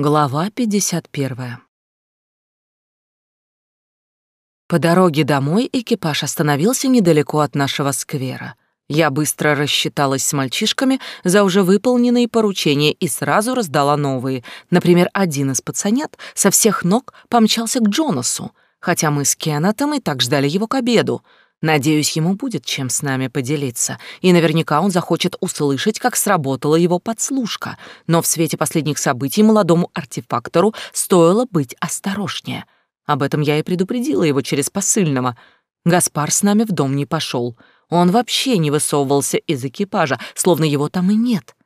Глава 51. По дороге домой экипаж остановился недалеко от нашего сквера. Я быстро рассчиталась с мальчишками за уже выполненные поручения и сразу раздала новые. Например, один из пацанят со всех ног помчался к Джонасу, хотя мы с Кеннетом и так ждали его к обеду — Надеюсь, ему будет чем с нами поделиться, и наверняка он захочет услышать, как сработала его подслушка. Но в свете последних событий молодому артефактору стоило быть осторожнее. Об этом я и предупредила его через посыльного. Гаспар с нами в дом не пошел. Он вообще не высовывался из экипажа, словно его там и нет.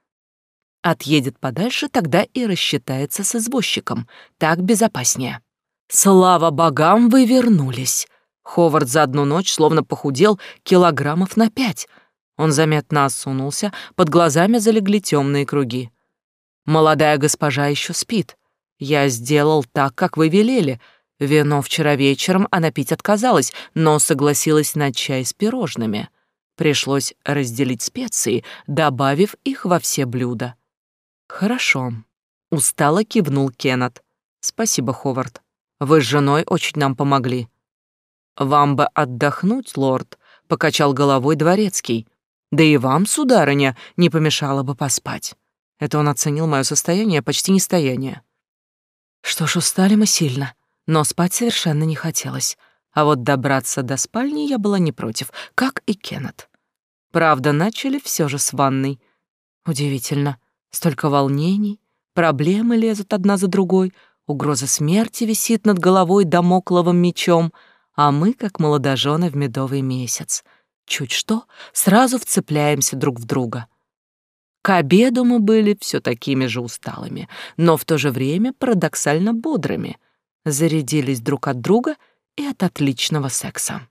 Отъедет подальше, тогда и рассчитается с извозчиком. Так безопаснее. Слава богам, вы вернулись. Ховард за одну ночь словно похудел килограммов на пять. Он заметно осунулся, под глазами залегли темные круги. «Молодая госпожа еще спит. Я сделал так, как вы велели. Вино вчера вечером она пить отказалась, но согласилась на чай с пирожными. Пришлось разделить специи, добавив их во все блюда». «Хорошо», — устало кивнул Кеннет. «Спасибо, Ховард. Вы с женой очень нам помогли. «Вам бы отдохнуть, лорд», — покачал головой дворецкий. «Да и вам, сударыня, не помешало бы поспать». Это он оценил мое состояние, почти нестояние. Что ж, устали мы сильно, но спать совершенно не хотелось. А вот добраться до спальни я была не против, как и Кеннет. Правда, начали все же с ванной. Удивительно, столько волнений, проблемы лезут одна за другой, угроза смерти висит над головой домокловым мечом — а мы, как молодожены в медовый месяц. Чуть что, сразу вцепляемся друг в друга. К обеду мы были все такими же усталыми, но в то же время парадоксально бодрыми. Зарядились друг от друга и от отличного секса.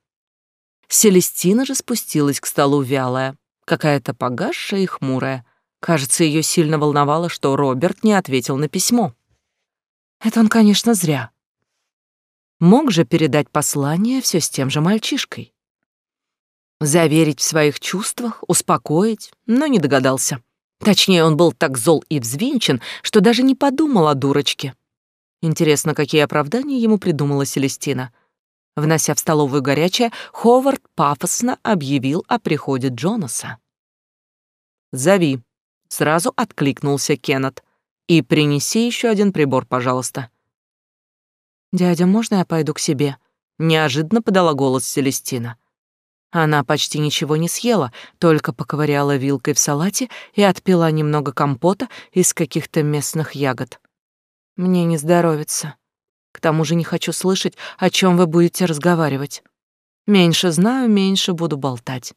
Селестина же спустилась к столу вялая, какая-то погасшая и хмурая. Кажется, ее сильно волновало, что Роберт не ответил на письмо. Это он, конечно, зря. Мог же передать послание все с тем же мальчишкой. Заверить в своих чувствах, успокоить, но не догадался. Точнее, он был так зол и взвинчен, что даже не подумал о дурочке. Интересно, какие оправдания ему придумала Селестина. Внося в столовую горячее, Ховард пафосно объявил о приходе Джонаса. «Зови», — сразу откликнулся Кеннет. «И принеси еще один прибор, пожалуйста». «Дядя, можно я пойду к себе?» Неожиданно подала голос Селестина. Она почти ничего не съела, только поковыряла вилкой в салате и отпила немного компота из каких-то местных ягод. «Мне не здоровится. К тому же не хочу слышать, о чем вы будете разговаривать. Меньше знаю, меньше буду болтать».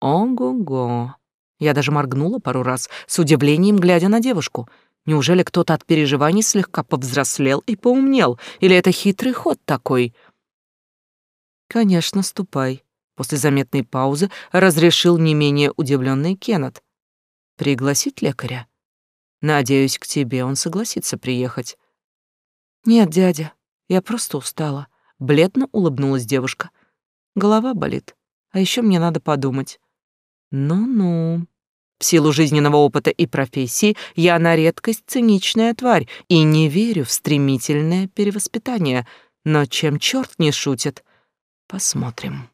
«Ого-го!» Я даже моргнула пару раз, с удивлением глядя на девушку — Неужели кто-то от переживаний слегка повзрослел и поумнел? Или это хитрый ход такой? Конечно, ступай. После заметной паузы разрешил не менее удивленный Кеннет. Пригласить лекаря? Надеюсь, к тебе он согласится приехать. Нет, дядя, я просто устала. Бледно улыбнулась девушка. Голова болит, а еще мне надо подумать. Ну-ну. В силу жизненного опыта и профессии я на редкость циничная тварь и не верю в стремительное перевоспитание. Но чем черт не шутит? Посмотрим.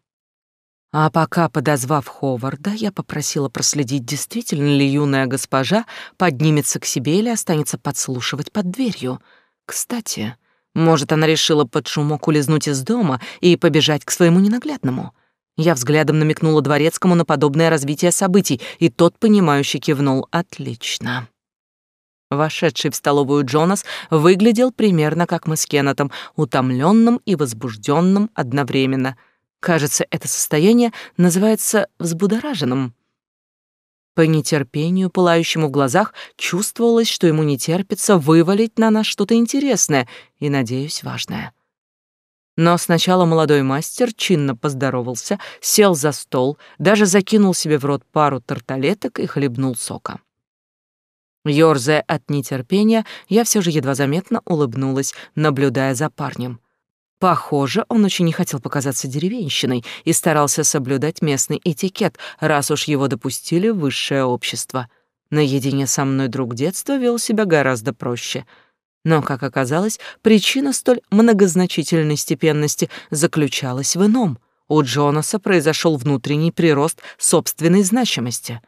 А пока, подозвав Ховарда, я попросила проследить, действительно ли юная госпожа поднимется к себе или останется подслушивать под дверью. Кстати, может, она решила под шумок улизнуть из дома и побежать к своему ненаглядному — я взглядом намекнула дворецкому на подобное развитие событий, и тот, понимающе кивнул «Отлично». Вошедший в столовую Джонас выглядел примерно как мы с Кеннетом, утомленным и возбужденным одновременно. Кажется, это состояние называется взбудораженным. По нетерпению, пылающему в глазах, чувствовалось, что ему не терпится вывалить на нас что-то интересное и, надеюсь, важное. Но сначала молодой мастер чинно поздоровался, сел за стол, даже закинул себе в рот пару тарталеток и хлебнул сока. Ёрзая от нетерпения, я все же едва заметно улыбнулась, наблюдая за парнем. Похоже, он очень не хотел показаться деревенщиной и старался соблюдать местный этикет, раз уж его допустили в высшее общество. Наедине со мной друг детства вел себя гораздо проще — Но, как оказалось, причина столь многозначительной степенности заключалась в ином. У Джонаса произошел внутренний прирост собственной значимости.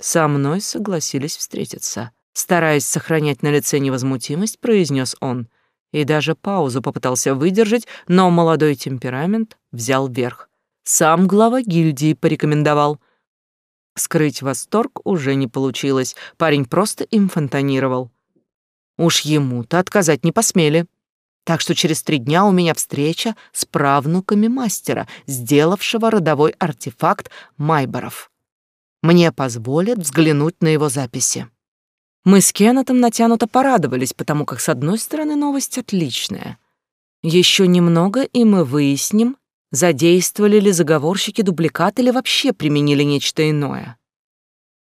Со мной согласились встретиться. Стараясь сохранять на лице невозмутимость, произнес он. И даже паузу попытался выдержать, но молодой темперамент взял верх. Сам глава гильдии порекомендовал. Скрыть восторг уже не получилось, парень просто им фонтанировал. Уж ему-то отказать не посмели. Так что через три дня у меня встреча с правнуками мастера, сделавшего родовой артефакт Майборов. Мне позволят взглянуть на его записи. Мы с Кеннетом натянуто порадовались, потому как, с одной стороны, новость отличная. Еще немного, и мы выясним, задействовали ли заговорщики дубликат или вообще применили нечто иное.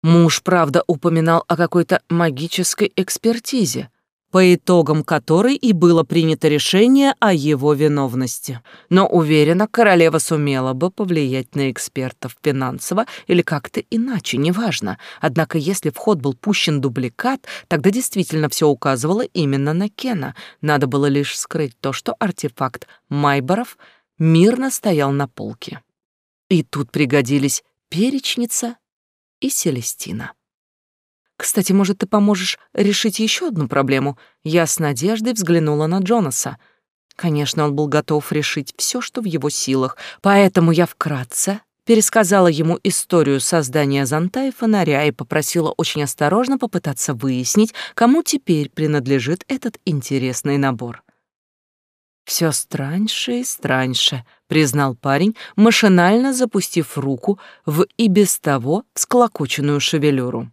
Муж, правда, упоминал о какой-то магической экспертизе, по итогам которой и было принято решение о его виновности. Но уверена, королева сумела бы повлиять на экспертов финансово или как-то иначе, неважно. Однако если в ход был пущен дубликат, тогда действительно все указывало именно на Кена. Надо было лишь скрыть то, что артефакт Майборов мирно стоял на полке. И тут пригодились перечница и Селестина. Кстати, может, ты поможешь решить еще одну проблему? Я с надеждой взглянула на Джонаса. Конечно, он был готов решить все, что в его силах, поэтому я вкратце пересказала ему историю создания зонта и фонаря и попросила очень осторожно попытаться выяснить, кому теперь принадлежит этот интересный набор. Все страньше и страньше», — признал парень, машинально запустив руку в и без того всклокоченную шевелюру.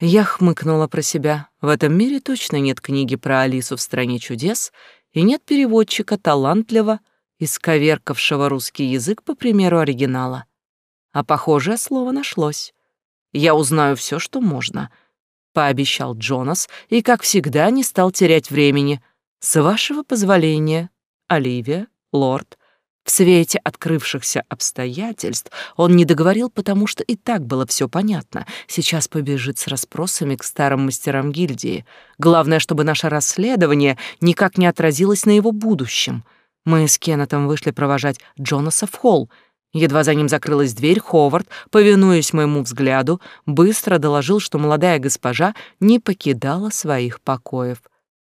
Я хмыкнула про себя. В этом мире точно нет книги про Алису в «Стране чудес» и нет переводчика талантливо исковеркавшего русский язык по примеру оригинала. А похожее слово нашлось. Я узнаю все, что можно, пообещал Джонас и, как всегда, не стал терять времени. С вашего позволения, Оливия, лорд, в свете открывшихся обстоятельств он не договорил, потому что и так было все понятно. Сейчас побежит с расспросами к старым мастерам гильдии. Главное, чтобы наше расследование никак не отразилось на его будущем. Мы с Кеннетом вышли провожать Джонаса в холл. Едва за ним закрылась дверь, Ховард, повинуясь моему взгляду, быстро доложил, что молодая госпожа не покидала своих покоев.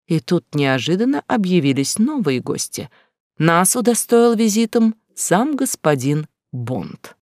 И тут неожиданно объявились новые гости — нас удостоил визитом сам господин Бонд.